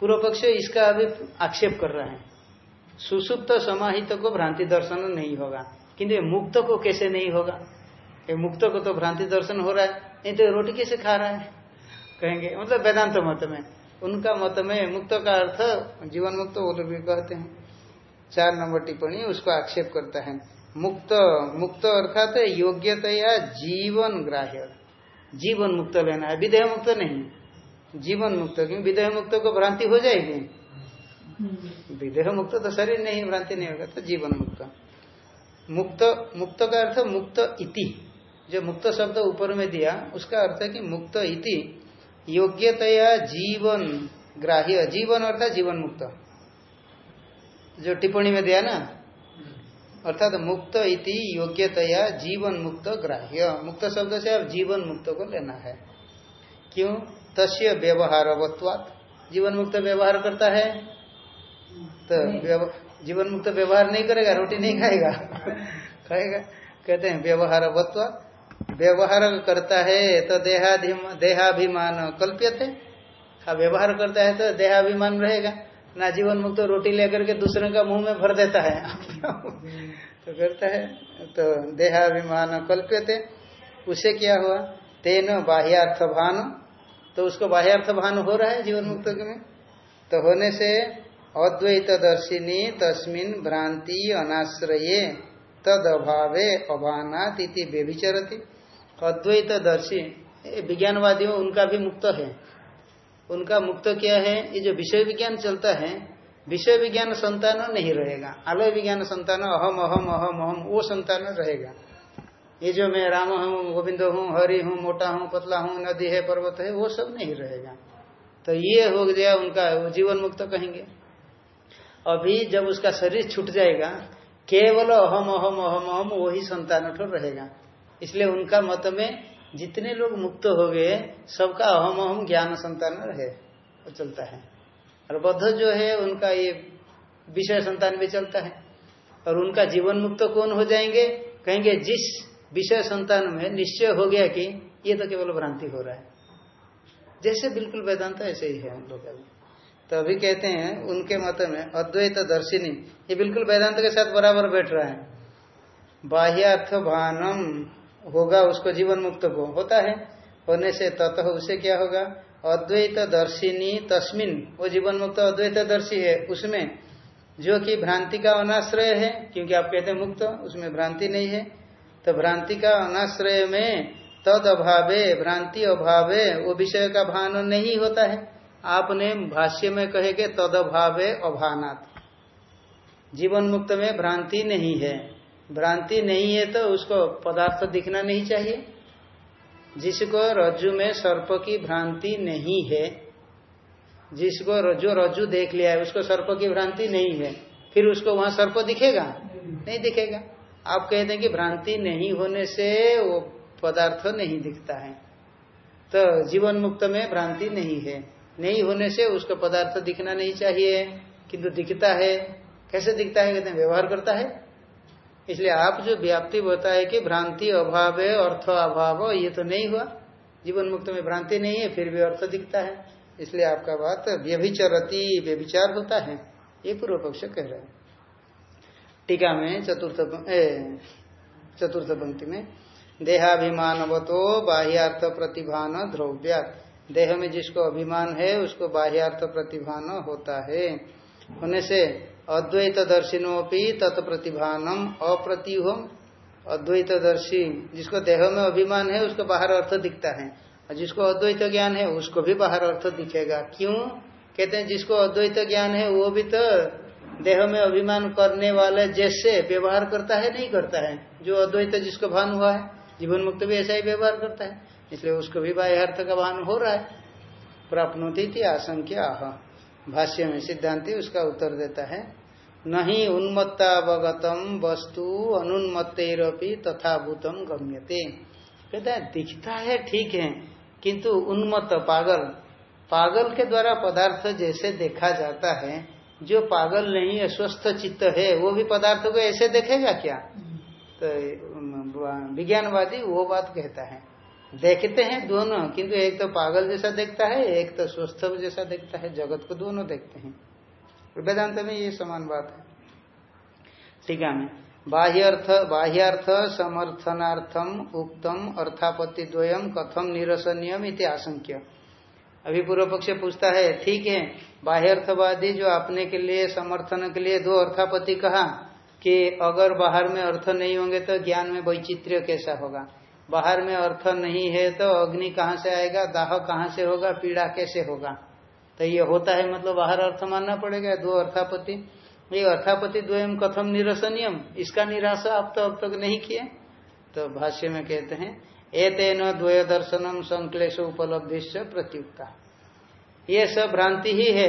पूर्व पक्ष इसका अभी आक्षेप कर रहा है। सुसुप्त, समाहित को भ्रांति दर्शन नहीं होगा। किंतु मुक्त को कैसे नहीं होगा? ये मुक्त को तो भ्रांति दर्शन हो रहा है, नहीं तो रोटी कैसे खा रहा है, कहेंगे। मतलब वेदांत मत में। उनका मत में मुक्त का अर्थ जीवन मुक्त वो भी कहते हैं। चार नंबर टिप्पणी, उसको आक्षेप करता है। मुक्त मुक्त अर्थात योग्यतया जीवन ग्राह्य। जीवन मुक्त लेना है विदेह मुक्त नहीं। जीवन मुक्त क्योंकि विदेह मुक्त को भ्रांति हो जाएगी। विदेह मुक्त तो शरीर नहीं भ्रांति नहीं होगा तो जीवन मुक्त मुक्त मुक्त का अर्थ मुक्त इति। जो मुक्त शब्द ऊपर में दिया उसका अर्थ है कि मुक्त इति योग्यतया जीवन ग्राह्य। जीवन अर्थात जीवन मुक्त जो टिप्पणी में दिया ना अर्थात मुक्त इति योग्यतया जीवन मुक्त ग्राह्य। मुक्त शब्द से अब जीवन मुक्त को लेना है। क्यों? तस्य व्यवहार जीवन मुक्त व्यवहार करता है। तो जीवन मुक्त व्यवहार नहीं करेगा रोटी नहीं खाएगा। *laughs* खाएगा? कहते हैं व्यवहार व्यवहार करता है तो देहाभिमान कल्प्य थे हाँ व्यवहार करता है तो देहाभिमान रहेगा। ना जीवन मुक्त रोटी लेकर के दूसरे का मुँह में भर देता है। तो करता है। तो देहाभिमान कल्प्य थे उसे क्या हुआ? तेन बाह्यार्थ भान तो उसको बाह्यार्थ भान हो रहा है जीवन मुक्त में। तो होने से अद्वैत दर्शिनी तस्मिन भ्रांति अनाश्रये तद अभावे अभानात इति व्यभिचरती। अद्वैत दर्शी विज्ञानवादियों उनका भी मुक्त है। उनका मुक्त क्या है? ये जो विषय विज्ञान चलता है, विषय विज्ञान संतान नहीं रहेगा। आलय विज्ञान संतान अहम अहम अहम अहम, वो संतान रहेगा। ये जो मैं राम हूँ, गोविंद हूँ, हरि हूँ, मोटा हूँ, पतला हूँ, नदी है, पर्वत है, वो सब नहीं रहेगा। तो ये हो गया उनका, वो जीवन मुक्त कहेंगे। अभी जब उसका शरीर छूट जाएगा, केवल अहम अहम अहम अहम वही संतान रहेगा। इसलिए उनका मत में जितने लोग मुक्त हो गए, सबका अहम अहम ज्ञान संतान रहे, वो चलता है। और बद्ध जो है, उनका ये विषय संतान भी चलता है। और उनका जीवन मुक्त कौन हो जाएँगे? कहेंगे, जिस विषय संतान में निश्चय हो गया कि ये तो केवल भ्रांति हो रहा है। जैसे बिल्कुल वेदांत ऐसे ही है हम लोग तो अभी कहते हैं, उनके मत में अद्वैत दर्शिनी, ये बिल्कुल वेदांत के साथ बराबर बैठ रहा है। बाह्यार्थ भानम होगा उसको जीवन मुक्त को। होता है। होने से ततः उसे क्या होगा? अद्वैत दर्शिनी तस्मिन। वो जीवन मुक्त अद्वैत दर्शी है। उसमें जो कि भ्रांति का अनाश्रय है, क्योंकि आप कहते हैं मुक्त, उसमें भ्रांति नहीं है। तो भ्रांति का अनाश्रय में तद अभावे भ्रांति अभावे, वो विषय का भान नहीं होता है। आपने भाष्य में कहे के तद अभावे अभानात। जीवन मुक्त में भ्रांति नहीं है। भ्रांति नहीं है तो उसको पदार्थ दिखना नहीं चाहिए। जिसको रज्जु में सर्प की भ्रांति नहीं है, जिसको जो रज्जु देख लिया है, उसको सर्प की भ्रांति नहीं है, फिर उसको वहाँ सर्प दिखेगा? नहीं दिखेगा। आप कहते हैं कि भ्रांति नहीं होने से वो पदार्थ नहीं दिखता है। तो जीवन मुक्त में भ्रांति नहीं है। नहीं होने से उसको पदार्थ दिखना नहीं चाहिए। किंतु दिखता है। कैसे दिखता है? कहते हैं, व्यवहार करता है। इसलिए आप जो व्याप्ति बताए कि भ्रांति, अभाव है, अर्थ अभाव, ये तो नहीं हुआ। जीवन मुक्त में भ्रांति नहीं है, फिर भी अर्थ दिखता है। इसलिए आपका बात व्यभिचरती, व्यभिचार होता है। ये पूर्व पक्ष कह रहे हैं। टीका में चतुर्थ चतुर्थ पंक्ति में, देहाभिमानवतो बाह्यार्थ प्रतिभान द्रव्या। देह में जिसको अभिमान है, उसको बाह्यार्थ प्रतिभान होता है। होने से अद्वैत दर्शिनोपि तत्प्रतिभानम अप्रतिहम अद्वैत दर्शी जिसको देह में अभिमान है, उसको बाहर अर्थ दिखता है। और जिसको अद्वैत ज्ञान है, उसको भी बाहर अर्थ दिखेगा। क्यों? कहते हैं, जिसको अद्वैत ज्ञान है, वो भी तो देह में अभिमान करने वाले जैसे व्यवहार करता है, नहीं करता है। जो अद्वैत जिसको भान हुआ है, जीवन मुक्त भी ऐसा ही व्यवहार करता है। इसलिए उसको भी बाह्य अर्थ का भान हो रहा है। प्राप्नोति थी आशंका भाष्य में सिद्धांति उसका उत्तर देता है, नहीं उन्मत्तावगतम वस्तु अनुन्मत्तेरपि तथा भूतम गम्यते। कहता है, दिखता है, ठीक है, किंतु उन्मत्त पागल पागल के द्वारा पदार्थ जैसे देखा जाता है, जो पागल नहीं है स्वस्थ चित्त है, वो भी पदार्थ को ऐसे देखेगा क्या? तो विज्ञानवादी वो बात कहता है। देखते हैं दोनों किंतु एक तो पागल जैसा देखता है एक तो स्वस्थ जैसा देखता है जगत को दोनों देखते हैं। वेदांत में ये समान बात है। ठीक है बाह्यर्थ बाह्यार्थ समर्थनार्थम उक्तम अर्थापत्ति द्वयम कथम निरसनियम इति आशंक्य। अभी पूर्व पक्ष पूछता है ठीक है बाह्यर्थवादी जो अपने के लिए समर्थन के लिए दो अर्थापत्ति कहा कि अगर बाहर में अर्थ नहीं होंगे तो ज्ञान में वैचित्र्य कैसा होगा? बाहर में अर्थ नहीं है तो अग्नि कहाँ से आएगा? दाह कहाँ से होगा? पीड़ा कैसे होगा? तो ये होता है मतलब बाहर अर्थ मानना पड़ेगा, दो अर्थापति ये अर्थापति द्वयम कथम निरसनियम इसका निराशा आप तो अब तक नहीं किए। तो भाष्य में कहते हैं ए एतेन द्वय दर्शनम संकलेश उपलब्धि प्रत्युक्ता। ये सब भ्रांति ही है।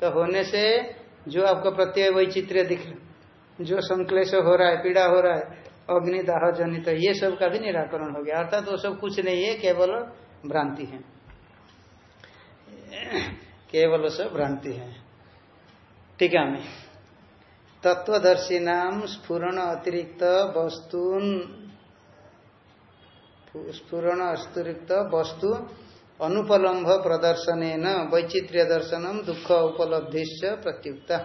तो होने से जो आपको प्रत्यय वैचित्र्य दिख जो संक्लेश हो रहा है, पीड़ा हो रहा है अग्नि दाह जनित, ये सब का भी निराकरण हो गया। अर्थात वो सब कुछ नहीं है, केवल भ्रांति है। केवल सब भ्रांति है। ठीक है मैं तत्वदर्शी नाम स्फुरण अतिरिक्त वस्तुन, स्फुरण अतिरिक्त वस्तु अनुपलम्भ प्रदर्शन वैचित्र्य दर्शनम दुख उपलब्धि प्रत्युक्ता।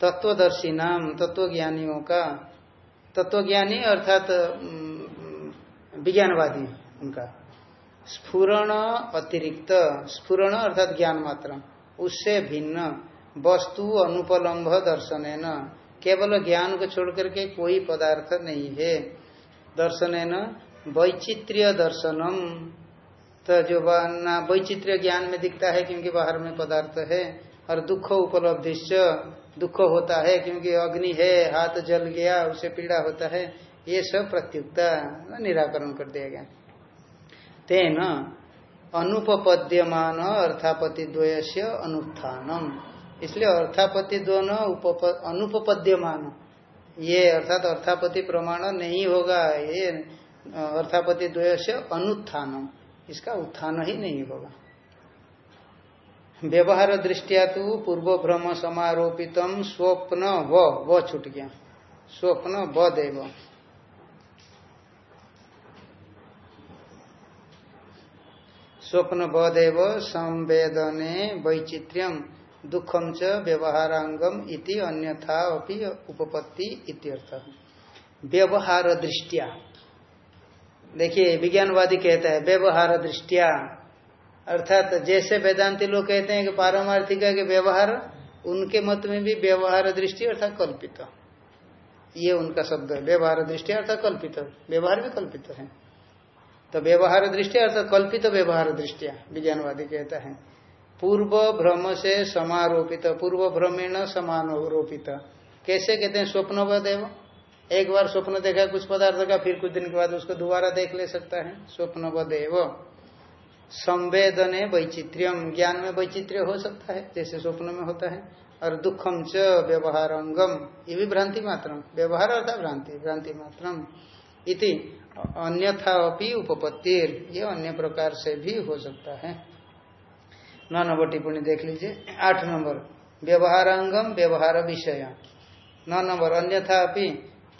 तत्वदर्शी नाम, तत्वज्ञानियों का तत्वज्ञानी अर्थात विज्ञानवादी उनका। स्फुरण अतिरिक्त, स्फुरण अर्थात ज्ञान मात्र उससे भिन्न वस्तु अनुपलम्भ दर्शन केवल ज्ञान को छोड़ करके कोई पदार्थ नहीं है। दर्शन वैचित्र्य दर्शनम। तो जो ना, वैचित्र्य ज्ञान में दिखता है क्योंकि बाहर में पदार्थ है, और दुख उपलब्धि दुख होता है क्योंकि अग्नि है, हाथ जल गया, उसे पीड़ा होता है, ये सब प्रत्युक्ता निराकरण कर दिया गया। तेन अनुपद्यमान अर्थापति द्वय से अनुत्थानम। इसलिए अर्थापति दोनों अनुपद्यमान ये अर्थात अर्थापति प्रमाण नहीं होगा, ये अर्थापति द्वय से अनुत्थान इसका उत्थान ही नहीं होगा। व्यवहार दृष्टिया तो पूर्व भ्रम समारोपित स्वप्न व व छूट गया। स्वप्न व देव। स्वप्न बदेव संवेदने वैचित्र्यम दुखम च व्यवहारांगम इति अन्यथा अपनी उपपत्ति इत्यर्थ। व्यवहार दृष्टिया। देखिए, विज्ञानवादी कहता है, व्यवहार दृष्टिया अर्थात जैसे वेदांति लोग कहते हैं कि पारमार्थिक के व्यवहार, उनके मत में भी व्यवहार दृष्टि अर्थात कल्पित। ये उनका शब्द है, व्यवहार दृष्टि अर्थात कल्पित। व्यवहार भी कल्पित है। तो व्यवहार दृष्टि अर्थात कल्पित व्यवहार दृष्टिया, विज्ञानवादी कहता है। पूर्व भ्रम से समारोपित, पूर्व भ्रमेण समारोपित। कैसे कहते हैं? स्वप्न देव एक बार स्वप्न देखा कुछ पदार्थ का, फिर कुछ दिन के बाद उसको दोबारा देख ले सकता है। स्वप्न देव संवेदने वैचित्र्यम ज्ञान में वैचित्र्य हो सकता है, जैसे स्वप्न में होता है, और दुखम च व्यवहार अंगम ये भी भ्रांति मात्रम, व्यवहार अर्थात भ्रांति भ्रांति मात्रम, इति अन्यथा अपनी उपपत्तिर, ये अन्य प्रकार से भी हो सकता है। नौ नंबर टिप्पणी देख लीजिए, आठ नंबर, व्यवहारांगम, व्यवहार विषय। नौ नंबर अन्यथा अभी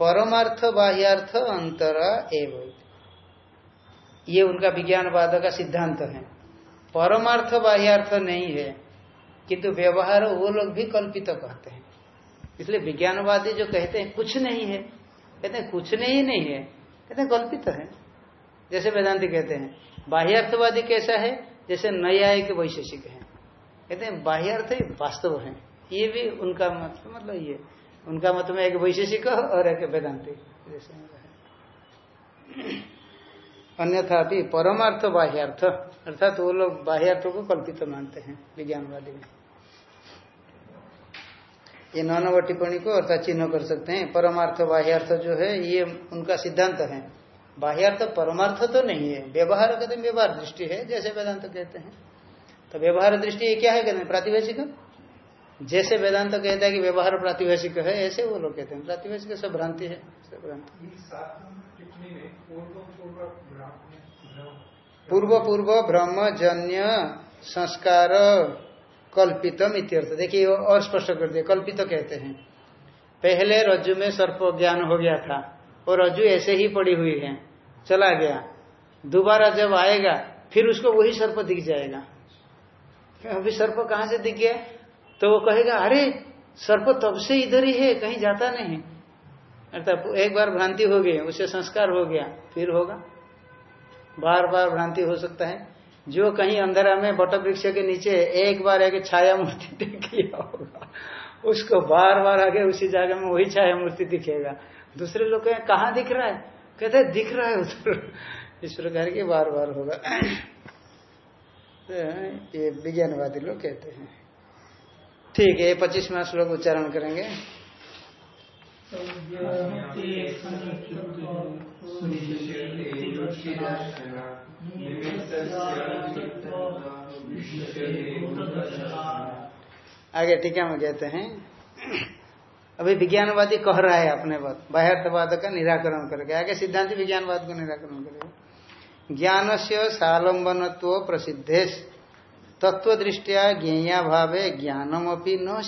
परमार्थ बाह्यार्थ अंतर एवं। ये उनका विज्ञानवाद का सिद्धांत है। परमार्थ बाह्यार्थ नहीं है, किंतु व्यवहार वो लोग भी कल्पित कहते हैं। इसलिए विज्ञानवादी जो कहते हैं, कुछ नहीं है। कहते हैं, कुछ नहीं नहीं है। कहते हैं, कल्पित है। जैसे वेदांति कहते हैं, बाह्यार्थवादी कैसा है? जैसे न्यायिक वैशेषिक है। कहते हैं बाह्य अर्थ वास्तव है। ये भी उनका मत मतलब ये, उनका मत में एक वैशेषिक और एक वेदांति। जैसे अन्यथा भी परमार्थ बाह्यार्थ अर्थात वो लोग बाह्यार्थों को कल्पित मानते हैं, विज्ञानवादी में। ये नौ टिप्पणी को अर्थात चिन्ह कर सकते हैं। परमार्थ बाह्यार्थ जो है, ये उनका सिद्धांत है। बाह्यार्थ परमार्थ तो नहीं है। व्यवहार कहते हैं, व्यवहार दृष्टि है, जैसे वेदांत कहते हैं। तो व्यवहार दृष्टि क्या है कहते हैं? प्रातिभाषिक। जैसे वेदांत कहता है कि व्यवहार प्रातिभाषिक है, ऐसे वो लोग कहते हैं। प्रातिभाषिक सब भ्रांति है, सब भ्रांति। पूर्व पूर्व ब्रह्मजन्य संस्कार कल्पितम इत्यर्थ। देखिए और स्पष्ट कर दिया। कल्पित कहते हैं। पहले रज्जु में सर्प ज्ञान हो गया था। और रज्जु ऐसे ही पड़ी हुई है। चला गया। दोबारा जब आएगा, फिर उसको वही सर्प दिख जाएगा। अभी सर्प कहाँ से दिख गया? तो वो कहेगा, अरे, सर्प तब से इधर ही है, कहीं जाता नहीं। अर्थात एक बार भ्रांति हो गई, उसे संस्कार हो गया, फिर होगा। बार बार भ्रांति हो सकता है। जो कहीं अंधेरा में बट वृक्ष के नीचे एक बार एक छाया मूर्ति देख *laughs* होगा, उसको बार बार आगे उसी जगह में वही छाया मूर्ति दिखेगा। दूसरे लोग कहें, कहाँ दिख रहा है? कहते, दिख रहा है उधर। इस प्रकार के बार बार होगा। तो ये विज्ञानवादी लोग कहते हैं। ठीक है, ये पच्चीस पच्चीसवा श्लोक उच्चारण करेंगे। आगे टीका में कहते हैं। अभी विज्ञानवादी कह रहा है अपने बात बाह्यर्थवाद का निराकरण करके। आगे सिद्धांत विज्ञानवाद का निराकरण करेगा ज्ञान से सालंबनत्व प्रसिद्धेश। तत्व दृष्टिया ज्ञेया भावे ज्ञानम अपनी न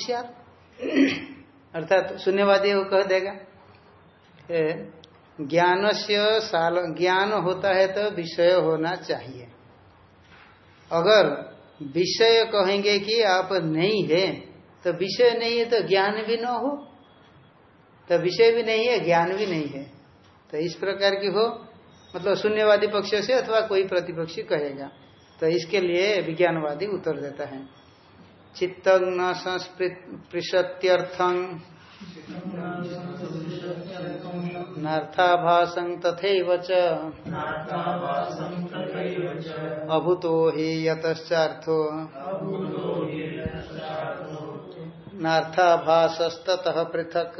अर्थात शून्यवादी वो कह देगा। ज्ञान से ज्ञान होता है तो विषय होना चाहिए। अगर विषय कहेंगे कि आप नहीं है तो विषय नहीं है तो ज्ञान भी न हो। तो विषय भी नहीं है, ज्ञान भी नहीं है। तो इस प्रकार की हो मतलब शून्यवादी पक्ष से अथवा कोई प्रतिपक्षी कहेगा। तो इसके लिए विज्ञानवादी उत्तर देता है। चित्त न संस्पृत्यर्थं नार्थाभासं तथैव च। अभूतो हि यतश्चार्थो। नार्थाभासस्ततः पृथक्।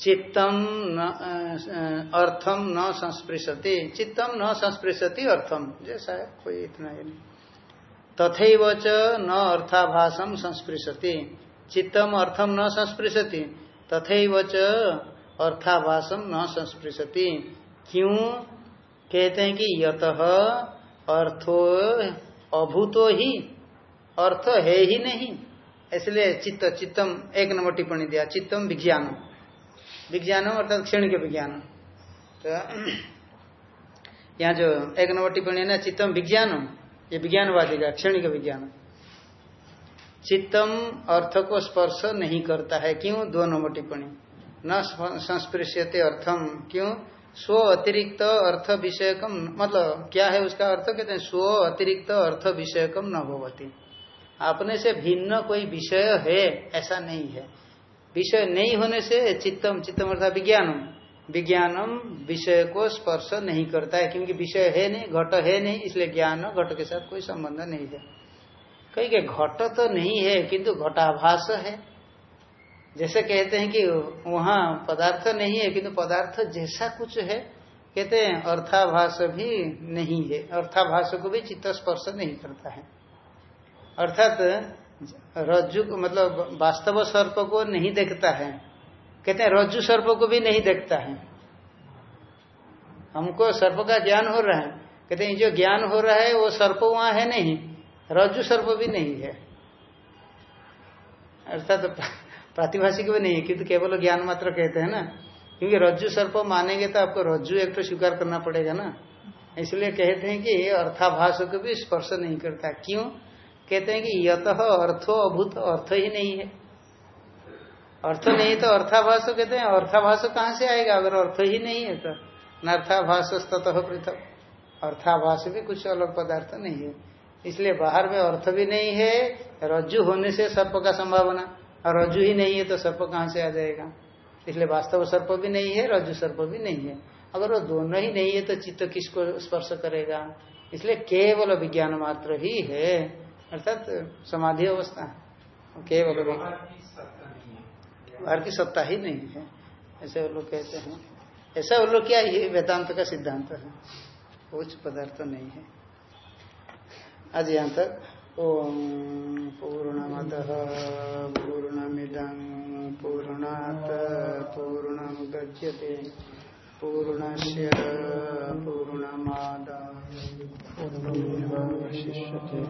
चित्तम अर्थम न संस्पृशति। चित्तम न संस्पृशति अर्थम जैसा है, कोई इतना ही नहीं। तथैव च न अर्थाभासम संस्पृशति। चित्तम अर्थम न संस्पृशति। तथैव च अर्थाभासम न संस्पृशति। क्यों? कहते हैं कि यत अर्थो अभूतो ही, अर्थ है ही नहीं। इसलिए चित्त, चित्तम, एक नंबर टिप्पणी दिया, चित्तम विज्ञान विज्ञान अर्थात क्षणिक विज्ञान तो यहाँ जो एक नंबर टिप्पणी है ना, चित्तम विज्ञान ये विज्ञानवादी का क्षणिक विज्ञान चित्तम अर्थ को स्पर्श नहीं करता है, क्यों? दो नंबर टिप्पणी। न संस्पृश्यते अर्थम, क्यों? स्व अतिरिक्त अर्थ विषयकम मतलब क्या है उसका अर्थ? कहते हैं, स्व अतिरिक्त अर्थ विषयकम न भवती। अपने से भिन्न कोई विषय है, ऐसा नहीं है। विषय नहीं होने से चित्तम चित्तम अर्थात विज्ञानम। विज्ञानम विषय को स्पर्श नहीं करता है, क्योंकि विषय है नहीं, घट है नहीं, इसलिए ज्ञान घट के साथ कोई संबंध नहीं है। कहीं के घट तो नहीं है, किंतु घटाभास है। जैसे कहते हैं कि वहाँ पदार्थ नहीं है, किंतु पदार्थ जैसा कुछ है, कहते हैं अर्थाभास भी नहीं है। अर्थाभास को भी चित्त स्पर्श नहीं करता है। अर्थात रज्जु मतलब वास्तव सर्प को नहीं देखता है। कहते हैं रज्जु सर्प को भी नहीं देखता है। हमको सर्प का ज्ञान हो रहा है। कहते हैं, जो ज्ञान हो रहा है, वो सर्प वहाँ है नहीं। रज्जु सर्प भी नहीं है। अर्थात प्रातिभाषिक भी नहीं है, किंतु केवल ज्ञान मात्र कहते हैं ना। क्योंकि रज्जु सर्प मानेंगे तो आपको रज्जु एक तो स्वीकार करना पड़ेगा ना। इसलिए कहते हैं कि अर्थाभाष को भी स्पर्श नहीं करता। क्यों? कहते हैं कि यत अर्थो अभूत, अर्थ ही नहीं है। अर्थ नहीं तो अर्थाभाष कहते हैं अर्थाभाष कहाँ से आएगा? अगर अर्थ ही नहीं है तो। नर्थाभाष ततः पृथक। अर्थाभाष भी कुछ अलग पदार्थ नहीं है। इसलिए बाहर में अर्थ भी नहीं है, रज्जु होने से सर्प का संभावना। और रज्जु ही नहीं है तो सर्प कहाँ से आ जाएगा? इसलिए वास्तव सर्प भी नहीं है रज्जु सर्प भी नहीं है। अगर वो दोनों ही नहीं है तो चित्त किसको स्पर्श करेगा? इसलिए केवल विज्ञान मात्र ही है। अर्थात समाधि अवस्था। केवल बाहर की सत्ता ही नहीं है। ऐसे वो लोग कहते हैं। ऐसा वो लोग क्या ये वेदांत का सिद्धांत है? कुछ पदार्थ नहीं है। आज यहाँ तक ओम पूर्णमद पूर्णमिदं पूर्णात गच्छते पूर्णस्य पूर्णमादाय। पूर्णमेवावशिष्यते